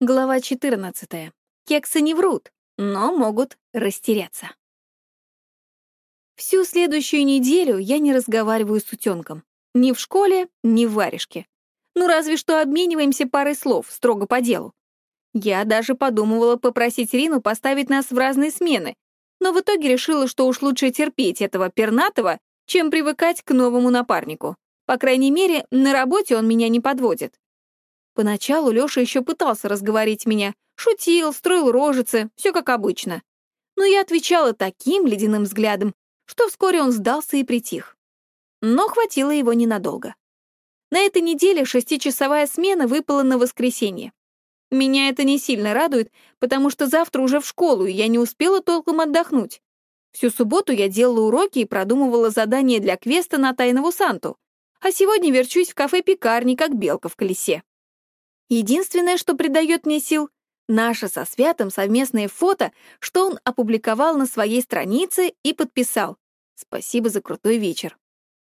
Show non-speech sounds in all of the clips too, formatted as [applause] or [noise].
Глава 14. Кексы не врут, но могут растеряться. Всю следующую неделю я не разговариваю с утенком. Ни в школе, ни в варежке. Ну, разве что обмениваемся парой слов, строго по делу. Я даже подумывала попросить Рину поставить нас в разные смены, но в итоге решила, что уж лучше терпеть этого пернатого, чем привыкать к новому напарнику. По крайней мере, на работе он меня не подводит. Поначалу Лёша еще пытался разговорить меня, шутил, строил рожицы, все как обычно. Но я отвечала таким ледяным взглядом, что вскоре он сдался и притих. Но хватило его ненадолго. На этой неделе шестичасовая смена выпала на воскресенье. Меня это не сильно радует, потому что завтра уже в школу, и я не успела толком отдохнуть. Всю субботу я делала уроки и продумывала задания для квеста на Тайного Санту, а сегодня верчусь в кафе-пекарне, как белка в колесе. Единственное, что придает мне сил — наше со Святым совместное фото, что он опубликовал на своей странице и подписал. Спасибо за крутой вечер.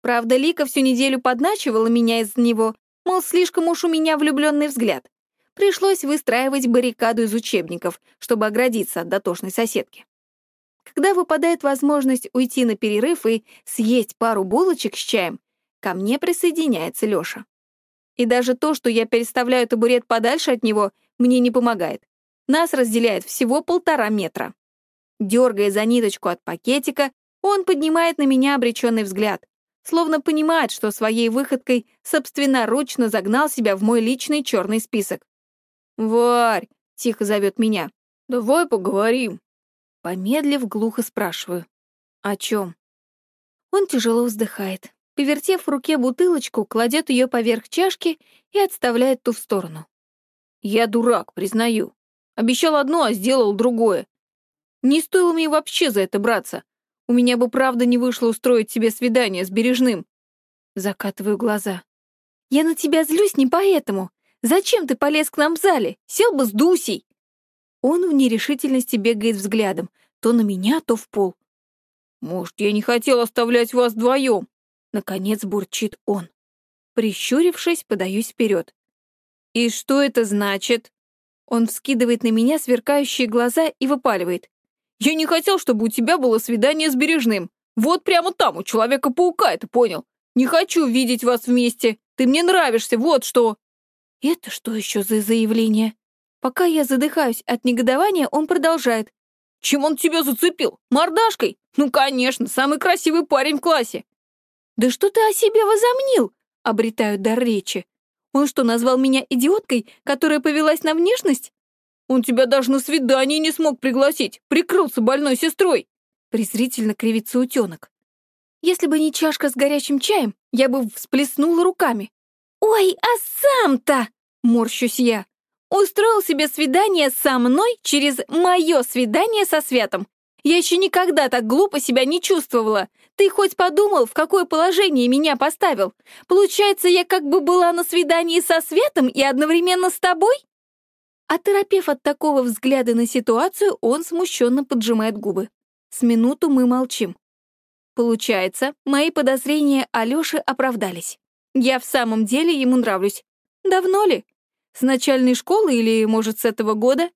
Правда, Лика всю неделю подначивала меня из него, мол, слишком уж у меня влюбленный взгляд. Пришлось выстраивать баррикаду из учебников, чтобы оградиться от дотошной соседки. Когда выпадает возможность уйти на перерыв и съесть пару булочек с чаем, ко мне присоединяется Лёша. И даже то, что я переставляю табурет подальше от него, мне не помогает. Нас разделяет всего полтора метра. Дергая за ниточку от пакетика, он поднимает на меня обреченный взгляд, словно понимает, что своей выходкой собственноручно загнал себя в мой личный черный список. «Варь!» — тихо зовет меня. «Давай поговорим». Помедлив, глухо спрашиваю. «О чем?» Он тяжело вздыхает. Повертев в руке бутылочку, кладет ее поверх чашки и отставляет ту в сторону. «Я дурак, признаю. Обещал одно, а сделал другое. Не стоило мне вообще за это браться. У меня бы правда не вышло устроить себе свидание с Бережным». Закатываю глаза. «Я на тебя злюсь не поэтому. Зачем ты полез к нам в зале? Сел бы с Дусей!» Он в нерешительности бегает взглядом, то на меня, то в пол. «Может, я не хотел оставлять вас вдвоем?» Наконец бурчит он. Прищурившись, подаюсь вперед. «И что это значит?» Он вскидывает на меня сверкающие глаза и выпаливает. «Я не хотел, чтобы у тебя было свидание с Бережным. Вот прямо там, у Человека-паука, это понял. Не хочу видеть вас вместе. Ты мне нравишься, вот что!» Это что еще за заявление? Пока я задыхаюсь от негодования, он продолжает. «Чем он тебя зацепил? Мордашкой? Ну, конечно, самый красивый парень в классе. «Да что ты о себе возомнил?» — обретаю дар речи. «Он что, назвал меня идиоткой, которая повелась на внешность?» «Он тебя даже на свидание не смог пригласить, прикрылся больной сестрой!» Презрительно кривится утенок. «Если бы не чашка с горячим чаем, я бы всплеснула руками». «Ой, а сам-то!» — морщусь я. «Устроил себе свидание со мной через мое свидание со Светом. Я еще никогда так глупо себя не чувствовала. Ты хоть подумал, в какое положение меня поставил? Получается, я как бы была на свидании со Светом и одновременно с тобой?» Оторопев от такого взгляда на ситуацию, он смущенно поджимает губы. С минуту мы молчим. Получается, мои подозрения Алёши оправдались. Я в самом деле ему нравлюсь. Давно ли? С начальной школы или, может, с этого года?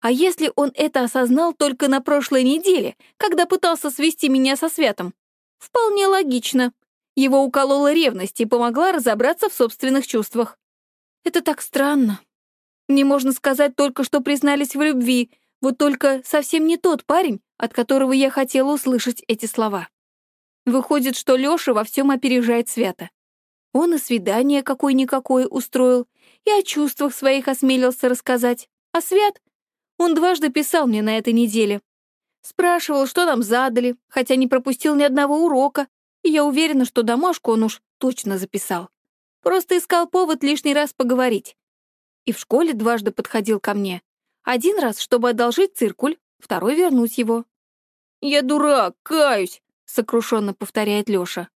А если он это осознал только на прошлой неделе, когда пытался свести меня со Святом? Вполне логично. Его уколола ревность и помогла разобраться в собственных чувствах. Это так странно. Мне можно сказать только, что признались в любви, вот только совсем не тот парень, от которого я хотела услышать эти слова. Выходит, что Лёша во всем опережает Свята. Он и свидание какое-никакое устроил, и о чувствах своих осмелился рассказать. А Свят он дважды писал мне на этой неделе. Спрашивал, что нам задали, хотя не пропустил ни одного урока, и я уверена, что домашку он уж точно записал. Просто искал повод лишний раз поговорить. И в школе дважды подходил ко мне. Один раз, чтобы одолжить циркуль, второй — вернуть его. «Я дурак, каюсь», — сокрушенно повторяет Лёша.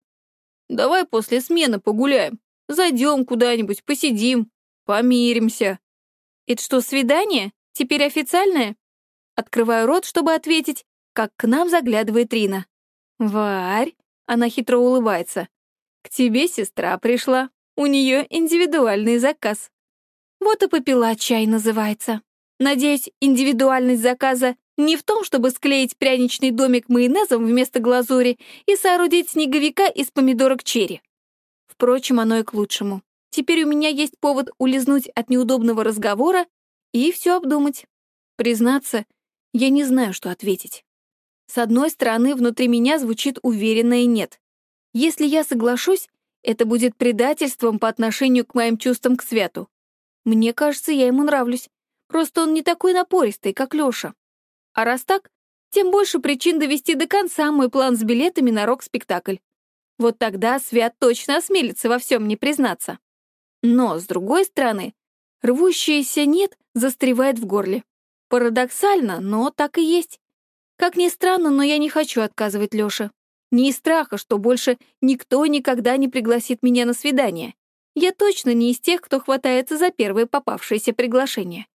«Давай после смены погуляем. Зайдем куда-нибудь, посидим, помиримся». «Это что, свидание?» Теперь официальное?» Открываю рот, чтобы ответить, как к нам заглядывает Рина. «Варь!» — она хитро улыбается. «К тебе сестра пришла. У нее индивидуальный заказ». Вот и попила чай называется. Надеюсь, индивидуальность заказа не в том, чтобы склеить пряничный домик майонезом вместо глазури и соорудить снеговика из помидорок черри. Впрочем, оно и к лучшему. Теперь у меня есть повод улизнуть от неудобного разговора и все обдумать. Признаться, я не знаю, что ответить. С одной стороны, внутри меня звучит уверенное «нет». Если я соглашусь, это будет предательством по отношению к моим чувствам к Свету. Мне кажется, я ему нравлюсь. Просто он не такой напористый, как Лёша. А раз так, тем больше причин довести до конца мой план с билетами на рок-спектакль. Вот тогда Свят точно осмелится во всем не признаться. Но, с другой стороны, рвущееся «нет» застревает в горле. Парадоксально, но так и есть. Как ни странно, но я не хочу отказывать Лёше. Не из страха, что больше никто никогда не пригласит меня на свидание. Я точно не из тех, кто хватается за первое попавшееся приглашение.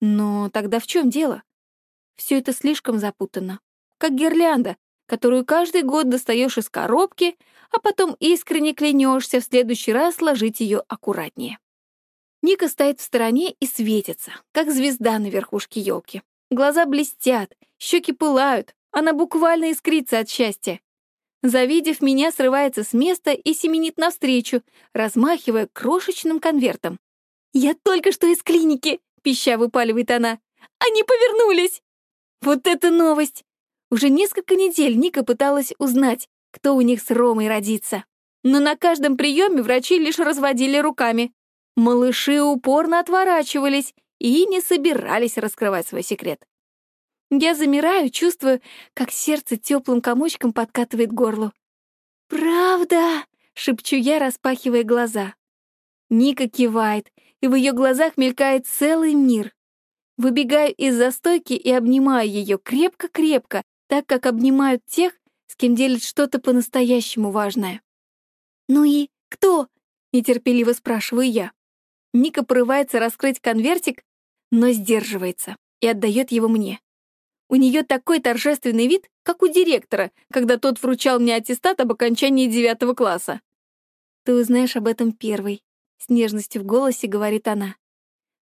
Но тогда в чем дело? Все это слишком запутанно. Как гирлянда, которую каждый год достаешь из коробки, а потом искренне клянешься в следующий раз сложить ее аккуратнее. Ника стоит в стороне и светится, как звезда на верхушке елки. Глаза блестят, щеки пылают, она буквально искрится от счастья. Завидев меня, срывается с места и семенит навстречу, размахивая крошечным конвертом. «Я только что из клиники!» — пища выпаливает она. «Они повернулись!» Вот это новость! Уже несколько недель Ника пыталась узнать, кто у них с Ромой родится. Но на каждом приеме врачи лишь разводили руками. Малыши упорно отворачивались и не собирались раскрывать свой секрет. Я замираю, чувствую, как сердце теплым комочком подкатывает горло. «Правда?» — шепчу я, распахивая глаза. Ника кивает, и в ее глазах мелькает целый мир. Выбегаю из застойки и обнимаю ее крепко-крепко, так как обнимают тех, с кем делят что-то по-настоящему важное. «Ну и кто?» — нетерпеливо спрашиваю я. Ника порывается раскрыть конвертик, но сдерживается и отдает его мне. У нее такой торжественный вид, как у директора, когда тот вручал мне аттестат об окончании девятого класса. «Ты узнаешь об этом первой», — с нежностью в голосе говорит она.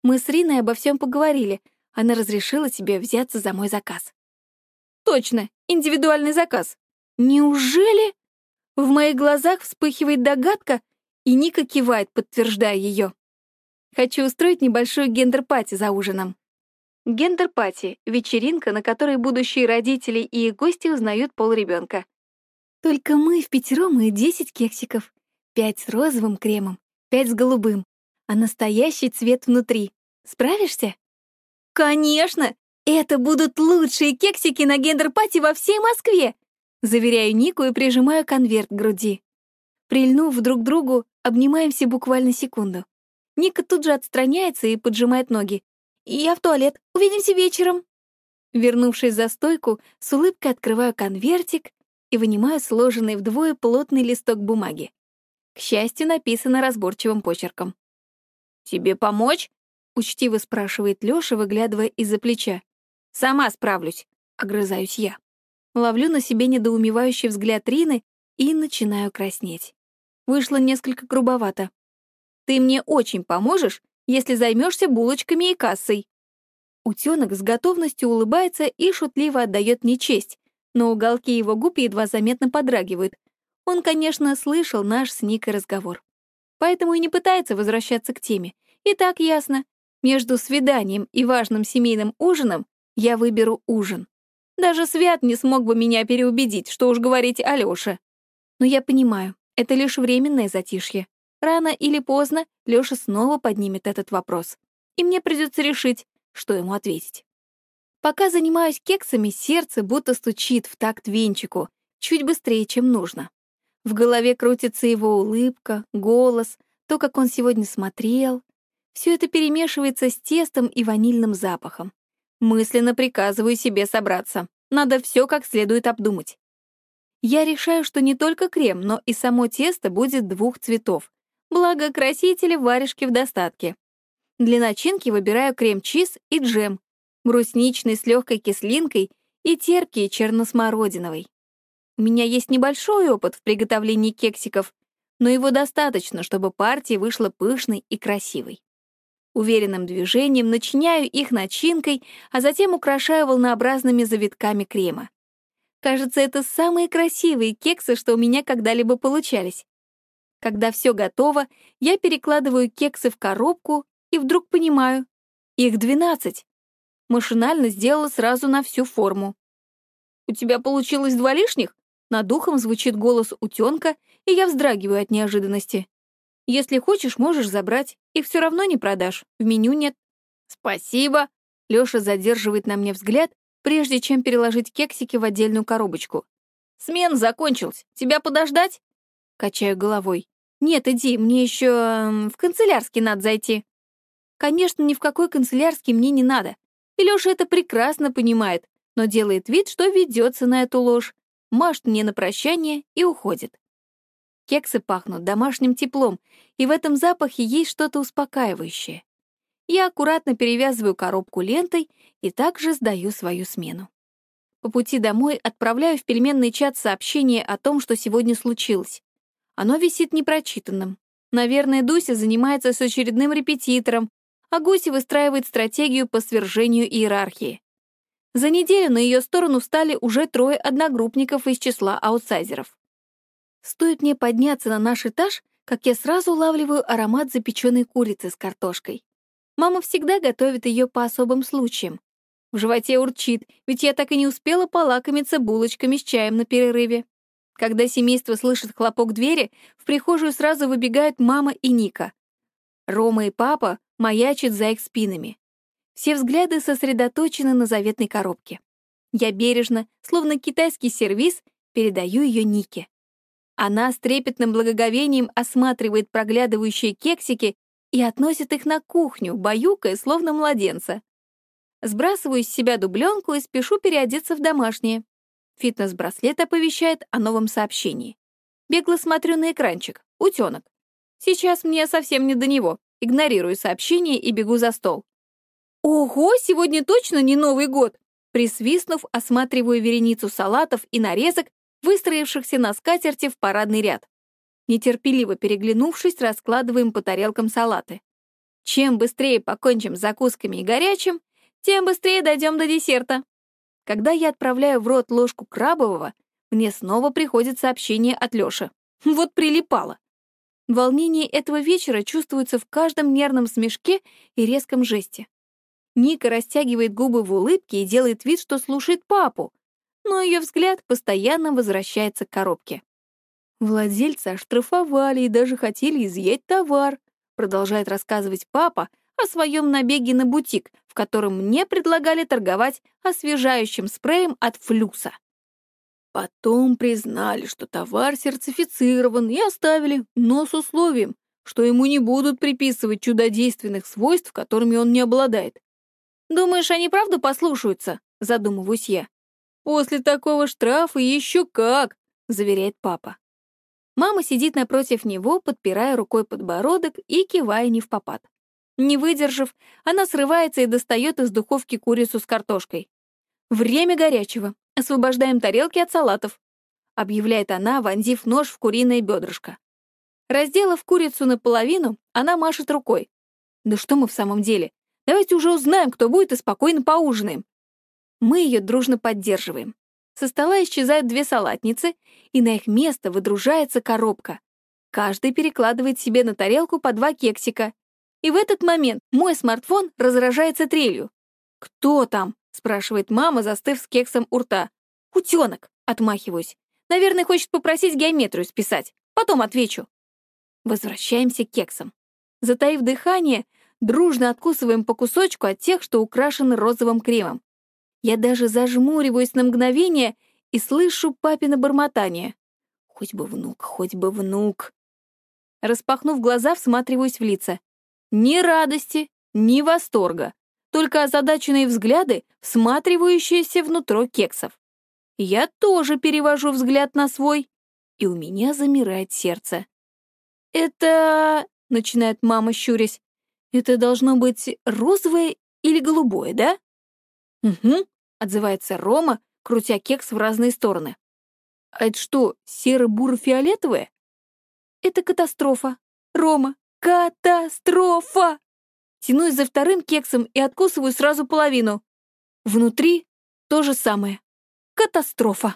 Мы с Риной обо всем поговорили. Она разрешила тебе взяться за мой заказ. Точно, индивидуальный заказ. Неужели? В моих глазах вспыхивает догадка, и Ника кивает, подтверждая ее. Хочу устроить небольшую гендер-пати за ужином. Гендер-пати — вечеринка, на которой будущие родители и их гости узнают пол ребенка. Только мы впятером и десять кексиков. Пять с розовым кремом, пять с голубым, а настоящий цвет внутри. Справишься? Конечно! Это будут лучшие кексики на гендер-пати во всей Москве! Заверяю Нику и прижимаю конверт к груди. Прильнув друг к другу, обнимаемся буквально секунду. Ника тут же отстраняется и поджимает ноги. «Я в туалет. Увидимся вечером». Вернувшись за стойку, с улыбкой открываю конвертик и вынимаю сложенный вдвое плотный листок бумаги. К счастью, написано разборчивым почерком. «Тебе помочь?» — учтиво спрашивает Лёша, выглядывая из-за плеча. «Сама справлюсь», — огрызаюсь я. Ловлю на себе недоумевающий взгляд Рины и начинаю краснеть. Вышло несколько грубовато. «Ты мне очень поможешь, если займешься булочками и кассой». Утёнок с готовностью улыбается и шутливо отдает мне честь, но уголки его губ едва заметно подрагивают. Он, конечно, слышал наш с Никой разговор поэтому и не пытается возвращаться к теме. И так ясно, между свиданием и важным семейным ужином я выберу ужин. Даже Свят не смог бы меня переубедить, что уж говорить Алёше. Но я понимаю, это лишь временное затишье. Рано или поздно Лёша снова поднимет этот вопрос. И мне придется решить, что ему ответить. Пока занимаюсь кексами, сердце будто стучит в такт венчику, чуть быстрее, чем нужно. В голове крутится его улыбка, голос, то, как он сегодня смотрел. Все это перемешивается с тестом и ванильным запахом. Мысленно приказываю себе собраться. Надо все как следует обдумать. Я решаю, что не только крем, но и само тесто будет двух цветов. Благо, красители в варежке в достатке. Для начинки выбираю крем-чиз и джем, брусничный с легкой кислинкой и терпкий черносмородиновый. У меня есть небольшой опыт в приготовлении кексиков, но его достаточно, чтобы партия вышла пышной и красивой. Уверенным движением начиняю их начинкой, а затем украшаю волнообразными завитками крема. Кажется, это самые красивые кексы, что у меня когда-либо получались. Когда все готово, я перекладываю кексы в коробку и вдруг понимаю, их 12. Машинально сделала сразу на всю форму. «У тебя получилось два лишних?» Над духом звучит голос утенка, и я вздрагиваю от неожиданности. «Если хочешь, можешь забрать. Их все равно не продашь. В меню нет». «Спасибо!» Лёша задерживает на мне взгляд, прежде чем переложить кексики в отдельную коробочку. «Смена закончилась. Тебя подождать?» Качаю головой. «Нет, иди, мне еще в канцелярский надо зайти». Конечно, ни в какой канцелярский мне не надо. И Лёша это прекрасно понимает, но делает вид, что ведется на эту ложь, машет мне на прощание и уходит. Кексы пахнут домашним теплом, и в этом запахе есть что-то успокаивающее. Я аккуратно перевязываю коробку лентой и также сдаю свою смену. По пути домой отправляю в пельменный чат сообщение о том, что сегодня случилось. Оно висит непрочитанным. Наверное, Дуся занимается с очередным репетитором, а Гуси выстраивает стратегию по свержению иерархии. За неделю на ее сторону встали уже трое одногруппников из числа аутсайдеров. Стоит мне подняться на наш этаж, как я сразу улавливаю аромат запеченной курицы с картошкой. Мама всегда готовит ее по особым случаям. В животе урчит, ведь я так и не успела полакомиться булочками с чаем на перерыве. Когда семейство слышит хлопок двери, в прихожую сразу выбегают мама и Ника. Рома и папа маячат за их спинами. Все взгляды сосредоточены на заветной коробке. Я бережно, словно китайский сервиз, передаю ее Нике. Она с трепетным благоговением осматривает проглядывающие кексики и относит их на кухню, баюкая, словно младенца. Сбрасываю с себя дубленку и спешу переодеться в домашнее. Фитнес-браслет оповещает о новом сообщении. Бегло смотрю на экранчик. Утенок. Сейчас мне совсем не до него. Игнорирую сообщение и бегу за стол. «Ого, сегодня точно не Новый год!» Присвистнув, осматриваю вереницу салатов и нарезок, выстроившихся на скатерти в парадный ряд. Нетерпеливо переглянувшись, раскладываем по тарелкам салаты. Чем быстрее покончим с закусками и горячим, тем быстрее дойдем до десерта. Когда я отправляю в рот ложку крабового, мне снова приходит сообщение от Лёши. [laughs] Вот прилипало. Волнение этого вечера чувствуется в каждом нервном смешке и резком жесте. Ника растягивает губы в улыбке и делает вид, что слушает папу, но ее взгляд постоянно возвращается к коробке. Владельца оштрафовали и даже хотели изъять товар, продолжает рассказывать папа о своем набеге на бутик, в котором мне предлагали торговать освежающим спреем от флюса. Потом признали, что товар сертифицирован и оставили, но с условием, что ему не будут приписывать чудодейственных свойств, которыми он не обладает. «Думаешь, они правда послушаются?» — задумываюсь я. «После такого штрафа еще как!» — заверяет папа. Мама сидит напротив него, подпирая рукой подбородок и кивая не в попад. Не выдержав, она срывается и достает из духовки курицу с картошкой. «Время горячего. Освобождаем тарелки от салатов», — объявляет она, вонзив нож в куриное бедрышко. Разделав курицу наполовину, она машет рукой. «Да что мы в самом деле? Давайте уже узнаем, кто будет, и спокойно поужинаем». Мы ее дружно поддерживаем. Со стола исчезают две салатницы, и на их место выдружается коробка. Каждый перекладывает себе на тарелку по два кексика. И в этот момент мой смартфон разражается трелью. «Кто там?» — спрашивает мама, застыв с кексом у рта. «Утенок!» — отмахиваюсь. «Наверное, хочет попросить геометрию списать. Потом отвечу». Возвращаемся к кексам. Затаив дыхание, дружно откусываем по кусочку от тех, что украшены розовым кремом. Я даже зажмуриваюсь на мгновение и слышу папино бормотание. Хоть бы внук, хоть бы внук. Распахнув глаза, всматриваюсь в лица. Ни радости, ни восторга, только озадаченные взгляды, всматривающиеся внутрь кексов. Я тоже перевожу взгляд на свой, и у меня замирает сердце. «Это...» — начинает мама, щурясь. «Это должно быть розовое или голубое, да?» «Угу», — отзывается Рома, крутя кекс в разные стороны. «А это что, серо-буро-фиолетовое?» «Это катастрофа. Рома, катастрофа!» Тянусь за вторым кексом и откусываю сразу половину. Внутри то же самое. Катастрофа.